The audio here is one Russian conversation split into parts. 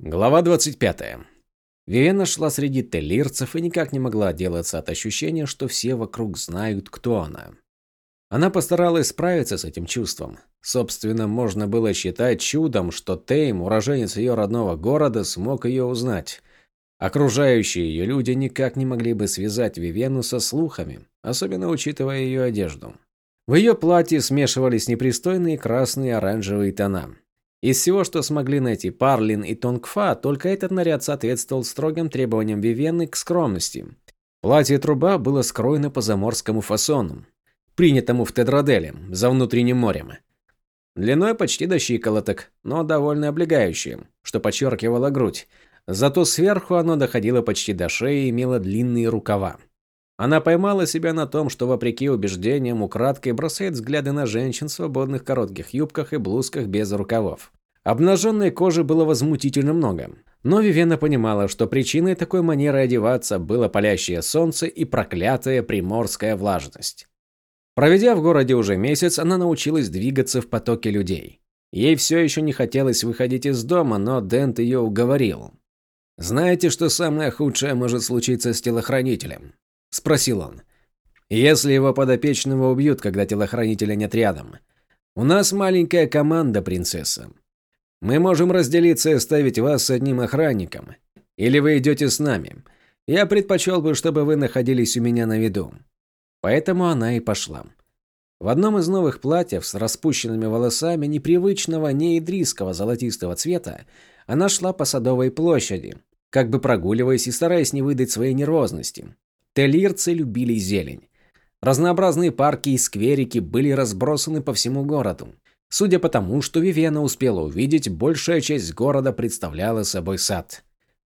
Глава 25. Вивена шла среди теллирцев и никак не могла отделаться от ощущения, что все вокруг знают, кто она. Она постаралась справиться с этим чувством. Собственно, можно было считать чудом, что Тейм, уроженец ее родного города, смог ее узнать. Окружающие ее люди никак не могли бы связать Вивену со слухами, особенно учитывая ее одежду. В ее платье смешивались непристойные красные и оранжевые тона. Из всего, что смогли найти Парлин и Тонгфа, только этот наряд соответствовал строгим требованиям Вивенны к скромности. Платье-труба было скроено по заморскому фасону, принятому в Тедроделе, за внутренним морем. Длиной почти до щиколоток, но довольно облегающее, что подчеркивало грудь. Зато сверху оно доходило почти до шеи и имело длинные рукава. Она поймала себя на том, что, вопреки убеждениям, украдкой бросает взгляды на женщин в свободных коротких юбках и блузках без рукавов. Обнаженной кожи было возмутительно много. Но Вивена понимала, что причиной такой манеры одеваться было палящее солнце и проклятая приморская влажность. Проведя в городе уже месяц, она научилась двигаться в потоке людей. Ей все еще не хотелось выходить из дома, но Дент ее уговорил. «Знаете, что самое худшее может случиться с телохранителем?» – спросил он. «Если его подопечного убьют, когда телохранителя нет рядом. У нас маленькая команда, принцесса. Мы можем разделиться и оставить вас с одним охранником. Или вы идете с нами. Я предпочел бы, чтобы вы находились у меня на виду». Поэтому она и пошла. В одном из новых платьев с распущенными волосами непривычного неидрийского золотистого цвета она шла по Садовой площади, как бы прогуливаясь и стараясь не выдать своей нервозности. Телирцы любили зелень. Разнообразные парки и скверики были разбросаны по всему городу. Судя по тому, что Вивена успела увидеть, большая часть города представляла собой сад.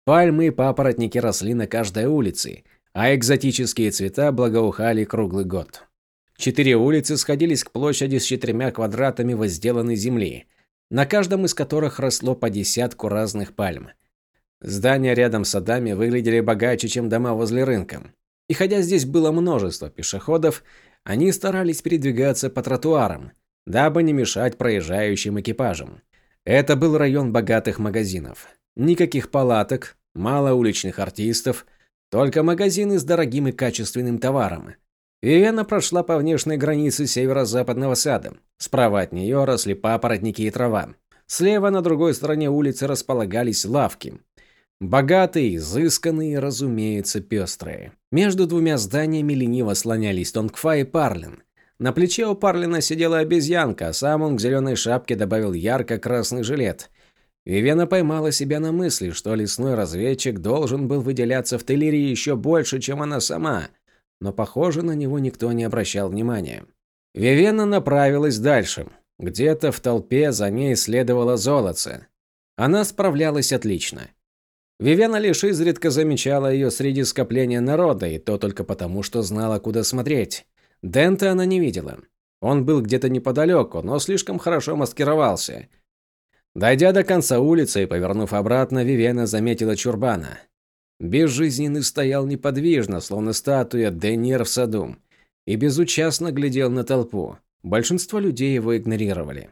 Пальмы и папоротники росли на каждой улице, а экзотические цвета благоухали круглый год. Четыре улицы сходились к площади с четырьмя квадратами возделанной земли, на каждом из которых росло по десятку разных пальм. Здания рядом с садами выглядели богаче, чем дома возле рынка. И хотя здесь было множество пешеходов, они старались передвигаться по тротуарам, дабы не мешать проезжающим экипажам. Это был район богатых магазинов. Никаких палаток, мало уличных артистов, только магазины с дорогим и качественным товаром. Вивена прошла по внешней границе северо-западного сада. Справа от нее росли папоротники и трава. Слева на другой стороне улицы располагались лавки. Богатые, изысканные, разумеется, пестрые. Между двумя зданиями лениво слонялись Тонгфа и Парлин. На плече у Парлина сидела обезьянка, а сам он к зеленой шапке добавил ярко-красный жилет. Вивена поймала себя на мысли, что лесной разведчик должен был выделяться в Телирии еще больше, чем она сама, но, похоже, на него никто не обращал внимания. Вивена направилась дальше. Где-то в толпе за ней следовало золотце. Она справлялась отлично. Вивена лишь изредка замечала ее среди скопления народа, и то только потому, что знала, куда смотреть. Дента она не видела. Он был где-то неподалеку, но слишком хорошо маскировался. Дойдя до конца улицы и повернув обратно, Вивена заметила Чурбана. Безжизненный стоял неподвижно, словно статуя Денир в саду, и безучастно глядел на толпу. Большинство людей его игнорировали.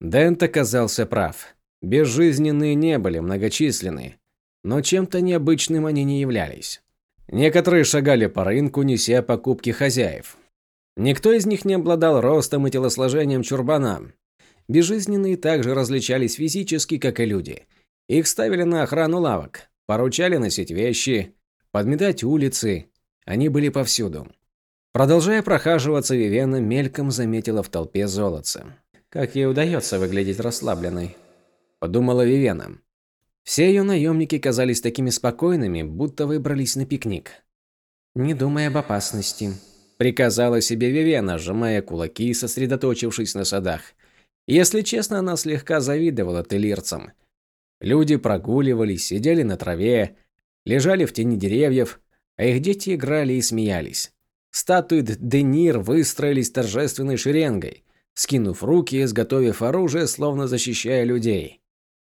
Дент оказался прав. Безжизненные не были многочисленны, но чем-то необычным они не являлись. Некоторые шагали по рынку, неся покупки хозяев. Никто из них не обладал ростом и телосложением чурбана. Безжизненные также различались физически, как и люди. Их ставили на охрану лавок, поручали носить вещи, подметать улицы. Они были повсюду. Продолжая прохаживаться, Вивена мельком заметила в толпе золотце. «Как ей удается выглядеть расслабленной?» – подумала Вивена. Все ее наемники казались такими спокойными, будто выбрались на пикник. «Не думай об опасности», – приказала себе Вивена, сжимая кулаки и сосредоточившись на садах. Если честно, она слегка завидовала телирцам. Люди прогуливались, сидели на траве, лежали в тени деревьев, а их дети играли и смеялись. Статуи Денир выстроились торжественной шеренгой, скинув руки и изготовив оружие, словно защищая людей.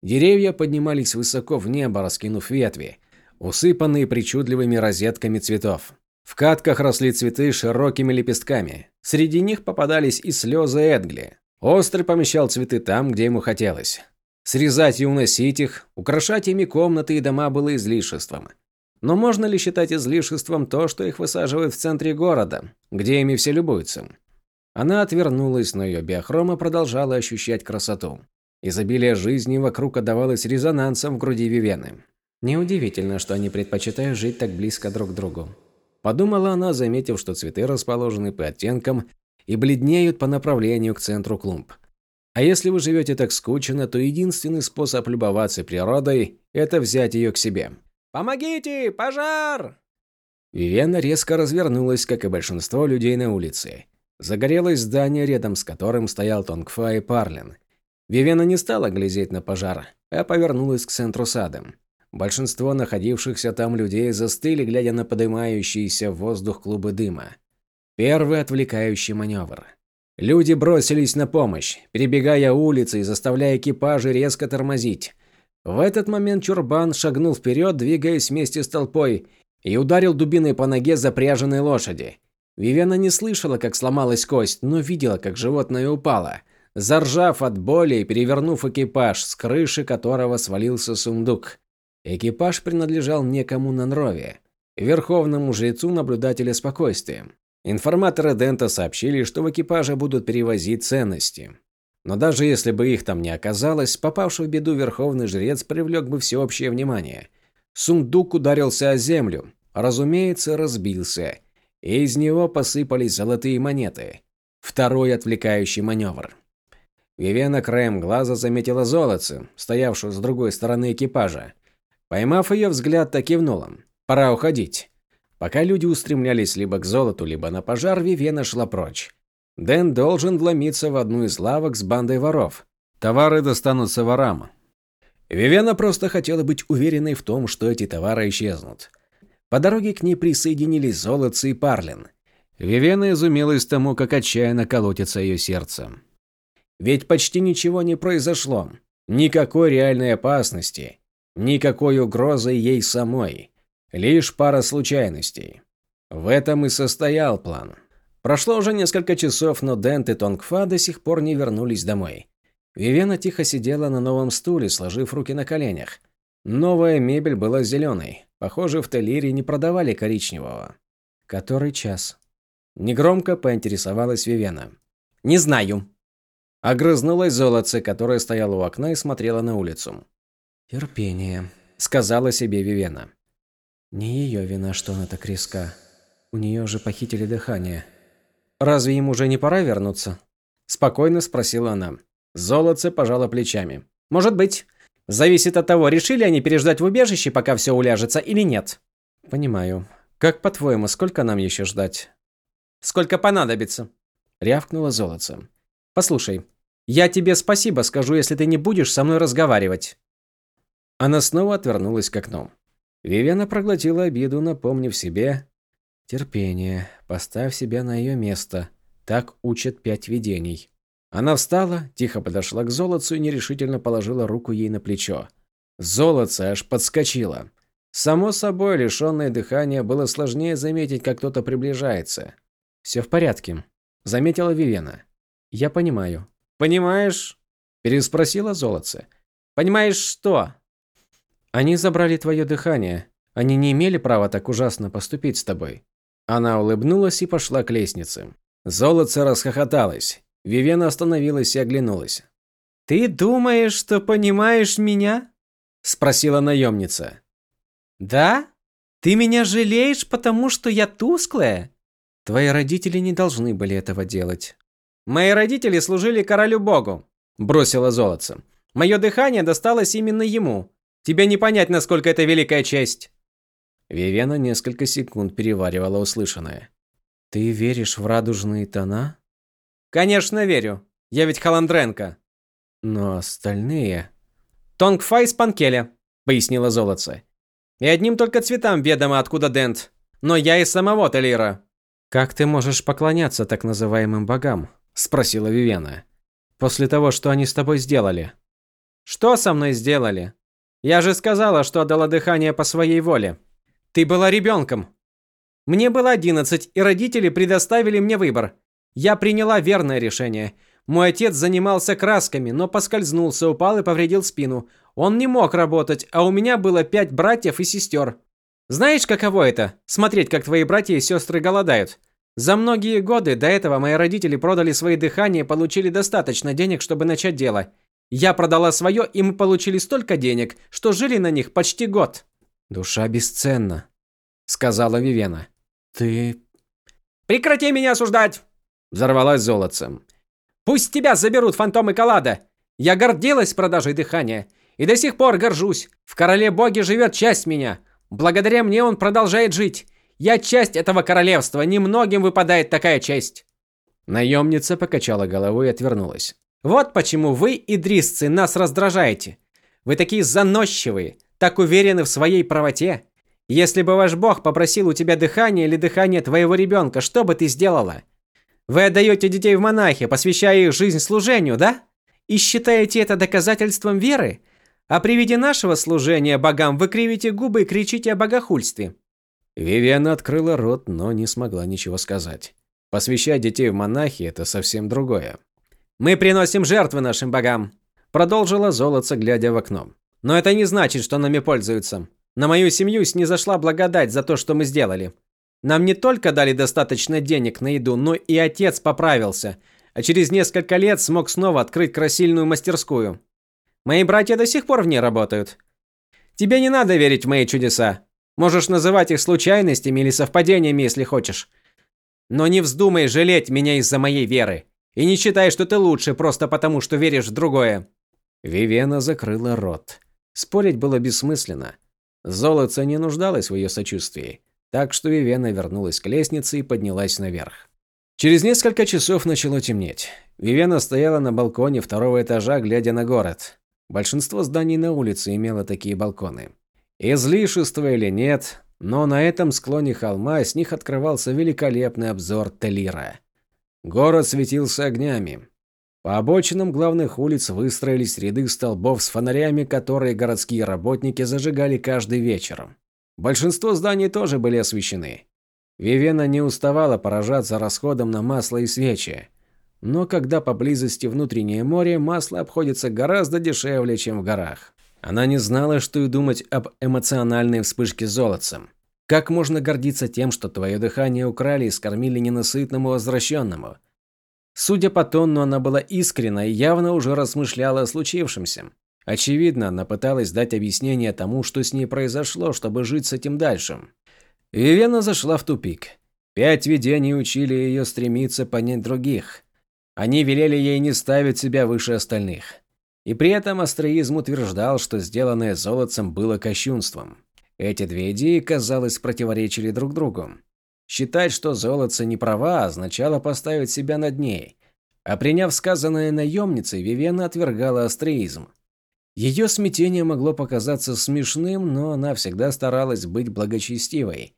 Деревья поднимались высоко в небо, раскинув ветви, усыпанные причудливыми розетками цветов. В катках росли цветы широкими лепестками. Среди них попадались и слезы Эдгли. Острый помещал цветы там, где ему хотелось. Срезать и уносить их, украшать ими комнаты и дома было излишеством. Но можно ли считать излишеством то, что их высаживают в центре города, где ими все любуются? Она отвернулась, но ее биохрома продолжала ощущать красоту. Изобилие жизни вокруг отдавалось резонансом в груди Вивены. Неудивительно, что они предпочитают жить так близко друг к другу. Подумала она, заметив, что цветы расположены по оттенкам и бледнеют по направлению к центру клумб. А если вы живете так скучно, то единственный способ любоваться природой – это взять ее к себе. «Помогите! Пожар!» Вивена резко развернулась, как и большинство людей на улице. Загорелось здание, рядом с которым стоял Тонгфа и Парлин. Вивена не стала глядеть на пожар, а повернулась к центру сада. Большинство находившихся там людей застыли, глядя на поднимающийся в воздух клубы дыма. Первый отвлекающий маневр. Люди бросились на помощь, перебегая улицы и заставляя экипажи резко тормозить. В этот момент Чурбан шагнул вперед, двигаясь вместе с толпой, и ударил дубиной по ноге запряженной лошади. Вивена не слышала, как сломалась кость, но видела, как животное упало, заржав от боли и перевернув экипаж, с крыши которого свалился сундук. Экипаж принадлежал некому Нанрове, верховному жрецу наблюдателя спокойствия. Информаторы Дента сообщили, что в экипаже будут перевозить ценности. Но даже если бы их там не оказалось, попавший в беду верховный жрец привлек бы всеобщее внимание. Сундук ударился о землю, разумеется, разбился, и из него посыпались золотые монеты. Второй отвлекающий маневр. Вивена краем глаза заметила золотце, стоявшую с другой стороны экипажа. Поймав ее взгляд, так кивнула. «Пора уходить». Пока люди устремлялись либо к золоту, либо на пожар, Вивена шла прочь. Дэн должен вломиться в одну из лавок с бандой воров. Товары достанутся ворам. Вивена просто хотела быть уверенной в том, что эти товары исчезнут. По дороге к ней присоединились Золотцы и Парлин. Вивена изумилась тому, как отчаянно колотится ее сердце. Ведь почти ничего не произошло. Никакой реальной опасности. Никакой угрозы ей самой. Лишь пара случайностей. В этом и состоял план. Прошло уже несколько часов, но Дент и Тонгфа до сих пор не вернулись домой. Вивена тихо сидела на новом стуле, сложив руки на коленях. Новая мебель была зеленой. Похоже, в Телире не продавали коричневого. Который час? Негромко поинтересовалась Вивена. «Не знаю». Огрызнулась золотце, которая стояла у окна и смотрела на улицу. «Терпение», — сказала себе Вивена. «Не ее вина, что она так резка. У нее же похитили дыхание». «Разве ему уже не пора вернуться?» Спокойно спросила она. Золотце пожала плечами. «Может быть. Зависит от того, решили они переждать в убежище, пока все уляжется, или нет». «Понимаю. Как по-твоему, сколько нам еще ждать?» «Сколько понадобится», — рявкнула Золотце. «Послушай, я тебе спасибо скажу, если ты не будешь со мной разговаривать». Она снова отвернулась к окну. Вивена проглотила обиду, напомнив себе, Терпение. Поставь себя на ее место. Так учат пять видений. Она встала, тихо подошла к золотцу и нерешительно положила руку ей на плечо. Золотце аж подскочило. Само собой, лишенное дыхания, было сложнее заметить, как кто-то приближается. «Все в порядке», – заметила Вивена. «Я понимаю». «Понимаешь?» – переспросила золотце. «Понимаешь что?» «Они забрали твое дыхание. Они не имели права так ужасно поступить с тобой. Она улыбнулась и пошла к лестнице. Золотце расхохоталось. Вивена остановилась и оглянулась. «Ты думаешь, что понимаешь меня?» – спросила наемница. «Да? Ты меня жалеешь, потому что я тусклая?» «Твои родители не должны были этого делать». «Мои родители служили королю-богу», – бросила золотце. «Мое дыхание досталось именно ему. Тебе не понять, насколько это великая честь». Вивена несколько секунд переваривала услышанное. «Ты веришь в радужные тона?» «Конечно верю. Я ведь Халандренко». «Но остальные...» «Тонгфа из Панкеля», — пояснила Золотце. «И одним только цветам ведомо, откуда Дент. Но я из самого Телира». «Как ты можешь поклоняться так называемым богам?» — спросила Вивена. «После того, что они с тобой сделали». «Что со мной сделали? Я же сказала, что отдала дыхание по своей воле». Ты была ребенком. Мне было 11, и родители предоставили мне выбор. Я приняла верное решение. Мой отец занимался красками, но поскользнулся, упал и повредил спину. Он не мог работать, а у меня было пять братьев и сестер. Знаешь, каково это – смотреть, как твои братья и сестры голодают? За многие годы до этого мои родители продали свои дыхания и получили достаточно денег, чтобы начать дело. Я продала свое, и мы получили столько денег, что жили на них почти год. Душа бесценна, сказала Вивена. Ты Прекрати меня осуждать, взорвалась золотцем. Пусть тебя заберут фантомы Калада. Я гордилась продажей дыхания и до сих пор горжусь. В короле боге живет часть меня. Благодаря мне он продолжает жить. Я часть этого королевства, немногим выпадает такая честь. Наемница покачала головой и отвернулась. Вот почему вы, идрисцы, нас раздражаете. Вы такие заносчивые, так уверены в своей правоте. Если бы ваш бог попросил у тебя дыхание или дыхание твоего ребенка, что бы ты сделала? Вы отдаете детей в монахи, посвящая их жизнь служению, да? И считаете это доказательством веры? А при виде нашего служения богам вы кривите губы и кричите о богохульстве. Вивиана открыла рот, но не смогла ничего сказать. Посвящать детей в монахи – это совсем другое. «Мы приносим жертвы нашим богам», – продолжила золотце, глядя в окно. «Но это не значит, что нами пользуются. На мою семью снизошла благодать за то, что мы сделали. Нам не только дали достаточно денег на еду, но и отец поправился, а через несколько лет смог снова открыть красильную мастерскую. Мои братья до сих пор в ней работают. Тебе не надо верить в мои чудеса. Можешь называть их случайностями или совпадениями, если хочешь. Но не вздумай жалеть меня из-за моей веры. И не считай, что ты лучше просто потому, что веришь в другое. Вивена закрыла рот. Спорить было бессмысленно. Золотце не нуждалось в ее сочувствии, так что Вивена вернулась к лестнице и поднялась наверх. Через несколько часов начало темнеть. Вивена стояла на балконе второго этажа, глядя на город. Большинство зданий на улице имело такие балконы. Излишество или нет, но на этом склоне холма с них открывался великолепный обзор Телира. Город светился огнями. По обочинам главных улиц выстроились ряды столбов с фонарями, которые городские работники зажигали каждый вечер. Большинство зданий тоже были освещены. Вивена не уставала поражаться расходом на масло и свечи. Но когда поблизости внутреннее море, масло обходится гораздо дешевле, чем в горах. Она не знала, что и думать об эмоциональной вспышке золотцем. Как можно гордиться тем, что твое дыхание украли и скормили ненасытному возвращенному? Судя по тону, она была искренна и явно уже размышляла о случившемся. Очевидно, она пыталась дать объяснение тому, что с ней произошло, чтобы жить с этим дальше. Вивена зашла в тупик. Пять видений учили ее стремиться понять других. Они велели ей не ставить себя выше остальных. И при этом астроизм утверждал, что сделанное золотцем было кощунством. Эти две идеи, казалось, противоречили друг другу. Считать, что золотце не права, означало поставить себя над ней. А приняв сказанное наемницей, Вивена отвергала астреизм. Ее смятение могло показаться смешным, но она всегда старалась быть благочестивой.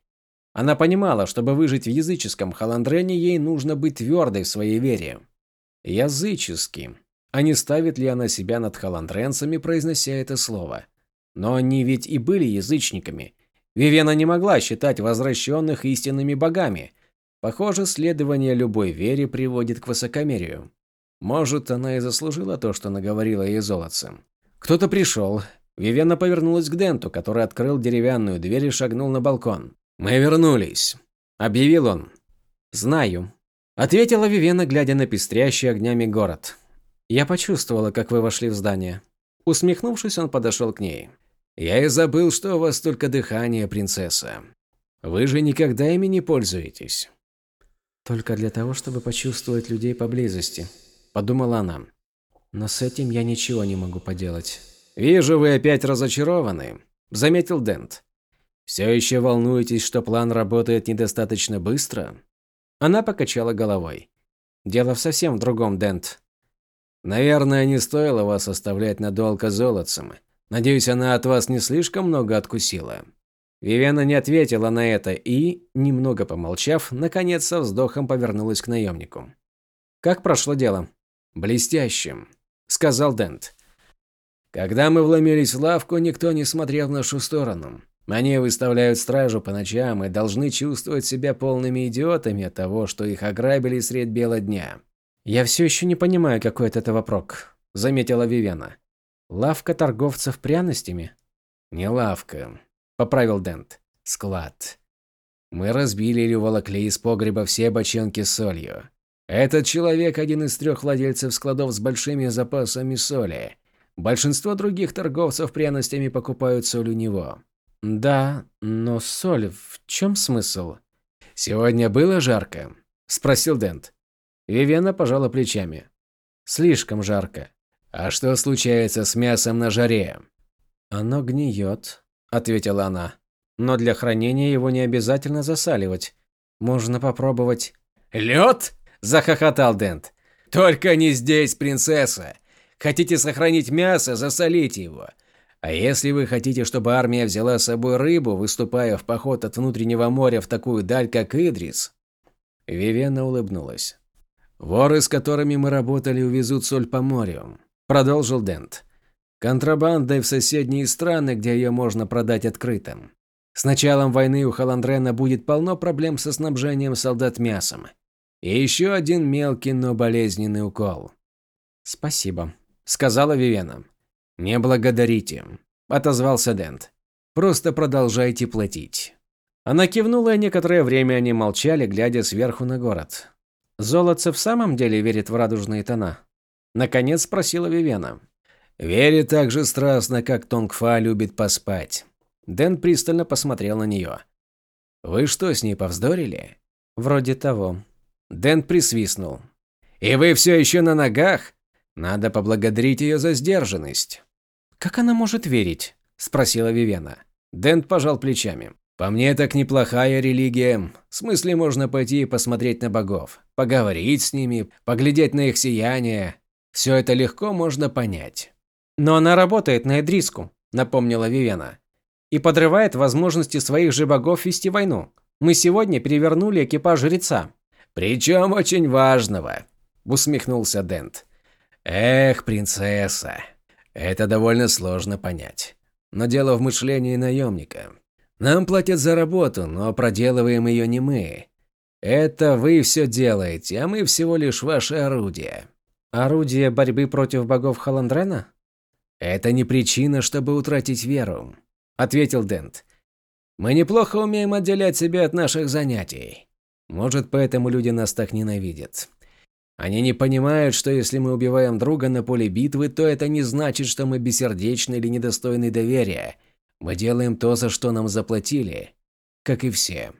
Она понимала, чтобы выжить в языческом халандрене, ей нужно быть твердой в своей вере. Языческий. А не ставит ли она себя над халандренцами, произнося это слово? Но они ведь и были язычниками, Вивена не могла считать возвращенных истинными богами. Похоже, следование любой вере приводит к высокомерию. Может, она и заслужила то, что наговорила ей золотцем. Кто-то пришел. Вивена повернулась к Денту, который открыл деревянную дверь и шагнул на балкон. «Мы вернулись», – объявил он. «Знаю», – ответила Вивена, глядя на пестрящий огнями город. «Я почувствовала, как вы вошли в здание». Усмехнувшись, он подошел к ней. Я и забыл, что у вас только дыхание, принцесса. Вы же никогда ими не пользуетесь. Только для того, чтобы почувствовать людей поблизости, подумала она. Но с этим я ничего не могу поделать. Вижу, вы опять разочарованы, заметил Дент. Все еще волнуетесь, что план работает недостаточно быстро? Она покачала головой. Дело совсем в другом, Дент. Наверное, не стоило вас оставлять надолго золотцем. Надеюсь, она от вас не слишком много откусила. Вивена не ответила на это и, немного помолчав, наконец со вздохом повернулась к наемнику. «Как прошло дело?» «Блестящим», – сказал Дент. «Когда мы вломились в лавку, никто не смотрел в нашу сторону. Они выставляют стражу по ночам и должны чувствовать себя полными идиотами от того, что их ограбили средь бела дня. «Я все еще не понимаю, какой от этого прок», – заметила Вивена. «Лавка торговцев пряностями?» «Не лавка», – поправил Дент. «Склад. Мы разбили или уволокли из погреба все бочонки с солью. Этот человек – один из трех владельцев складов с большими запасами соли. Большинство других торговцев пряностями покупают соль у него. Да, но соль, в чем смысл? Сегодня было жарко? Спросил Дент. Вивена пожала плечами. Слишком жарко. А что случается с мясом на жаре? Оно гниет, ответила она. Но для хранения его не обязательно засаливать. Можно попробовать. Лед? Захохотал Дент. Только не здесь, принцесса. Хотите сохранить мясо, засолите его. А если вы хотите, чтобы армия взяла с собой рыбу, выступая в поход от внутреннего моря в такую даль, как Идрис? Вивена улыбнулась. Воры, с которыми мы работали, увезут соль по морю, продолжил Дент. Контрабандой в соседние страны, где ее можно продать открытым. С началом войны у Халандрена будет полно проблем со снабжением солдат мясом. И еще один мелкий, но болезненный укол. «Спасибо», – сказала Вивена. «Не благодарите», – отозвался Дент. «Просто продолжайте платить». Она кивнула, и некоторое время они молчали, глядя сверху на город. «Золотце в самом деле верит в радужные тона?» Наконец спросила Вивена. «Верит так же страстно, как Тонгфа любит поспать». Дэн пристально посмотрел на нее. «Вы что, с ней повздорили?» «Вроде того». Дэн присвистнул. «И вы все еще на ногах? Надо поблагодарить ее за сдержанность». «Как она может верить?» – спросила Вивена. Дэн пожал плечами. «По мне, так неплохая религия. В смысле, можно пойти и посмотреть на богов, поговорить с ними, поглядеть на их сияние. Все это легко можно понять». «Но она работает на Эдриску», – напомнила Вивена. «И подрывает возможности своих же богов вести войну. Мы сегодня перевернули экипаж жреца. «Причем очень важного», – усмехнулся Дент. «Эх, принцесса, это довольно сложно понять. Но дело в мышлении наемника. Нам платят за работу, но проделываем ее не мы. Это вы все делаете, а мы всего лишь ваше орудие». «Орудие борьбы против богов Халандрена?» «Это не причина, чтобы утратить веру», – ответил Дент. «Мы неплохо умеем отделять себя от наших занятий. Может, поэтому люди нас так ненавидят. Они не понимают, что если мы убиваем друга на поле битвы, то это не значит, что мы бессердечны или недостойны доверия. Мы делаем то, за что нам заплатили. Как и все.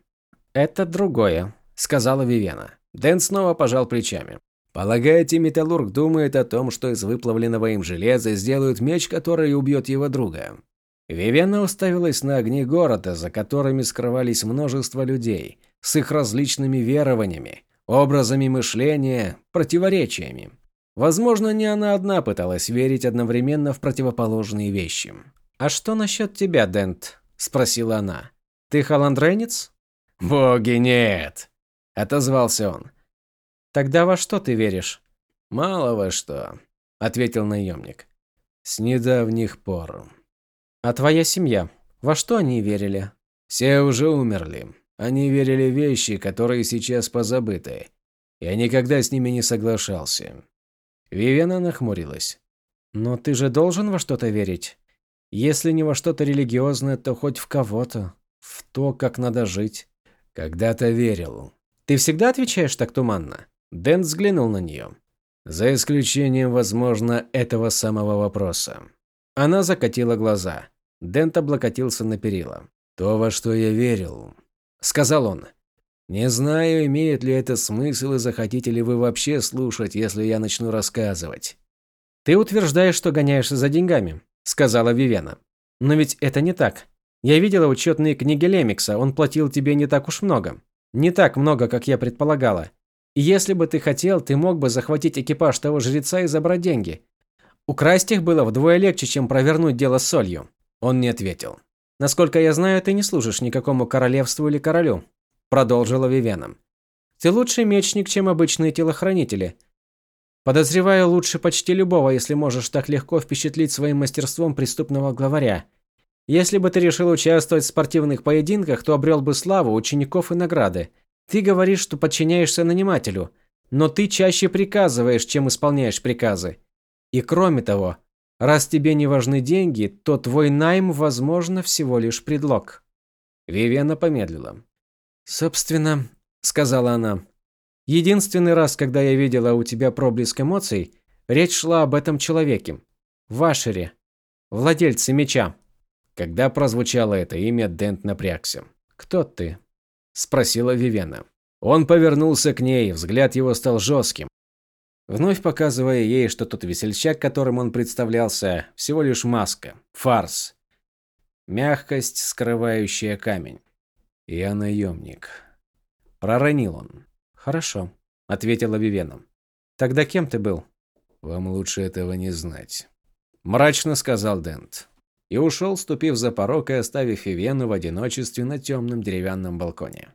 «Это другое», – сказала Вивена. Дэн снова пожал плечами. «Полагаете, Металлург думает о том, что из выплавленного им железа сделают меч, который убьет его друга?» Вивена уставилась на огни города, за которыми скрывались множество людей – с их различными верованиями, образами мышления, противоречиями. Возможно, не она одна пыталась верить одновременно в противоположные вещи. «А что насчет тебя, Дент?» – спросила она. «Ты халандренец?» «Боги, нет!» – отозвался он. «Тогда во что ты веришь?» «Мало во что», – ответил наемник. «С недавних пор». «А твоя семья? Во что они верили?» «Все уже умерли. Они верили вещи, которые сейчас позабыты. Я никогда с ними не соглашался. Вивена нахмурилась. Но ты же должен во что-то верить. Если не во что-то религиозное, то хоть в кого-то. В то, как надо жить. Когда-то верил. Ты всегда отвечаешь так туманно? Дэн взглянул на нее. За исключением, возможно, этого самого вопроса. Она закатила глаза. Дент облокотился на перила. То, во что я верил, – сказал он. «Не знаю, имеет ли это смысл и захотите ли вы вообще слушать, если я начну рассказывать». «Ты утверждаешь, что гоняешься за деньгами», – сказала Вивена. «Но ведь это не так. Я видела учетные книги Лемикса, он платил тебе не так уж много. Не так много, как я предполагала. И если бы ты хотел, ты мог бы захватить экипаж того жреца и забрать деньги. Украсть их было вдвое легче, чем провернуть дело с солью». Он не ответил. Насколько я знаю, ты не служишь никакому королевству или королю, продолжила Вивена. Ты лучший мечник, чем обычные телохранители. Подозреваю лучше почти любого, если можешь так легко впечатлить своим мастерством преступного главаря. Если бы ты решил участвовать в спортивных поединках, то обрел бы славу, учеников и награды. Ты говоришь, что подчиняешься нанимателю. Но ты чаще приказываешь, чем исполняешь приказы. И кроме того, раз тебе не важны деньги, то твой найм, возможно, всего лишь предлог. Вивиана помедлила. «Собственно», — сказала она, — «единственный раз, когда я видела у тебя проблеск эмоций, речь шла об этом человеке. Вашере, владельце меча». Когда прозвучало это имя, Дент напрягся. «Кто ты?» – спросила Вивена. Он повернулся к ней, взгляд его стал жестким, вновь показывая ей, что тот весельчак, которым он представлялся, всего лишь маска, фарс, мягкость, скрывающая камень. «Я наемник», – проронил он. «Хорошо», – ответила Вивена. «Тогда кем ты был?» «Вам лучше этого не знать», – мрачно сказал Дент. И ушел, ступив за порог и оставив Вивену в одиночестве на темном деревянном балконе.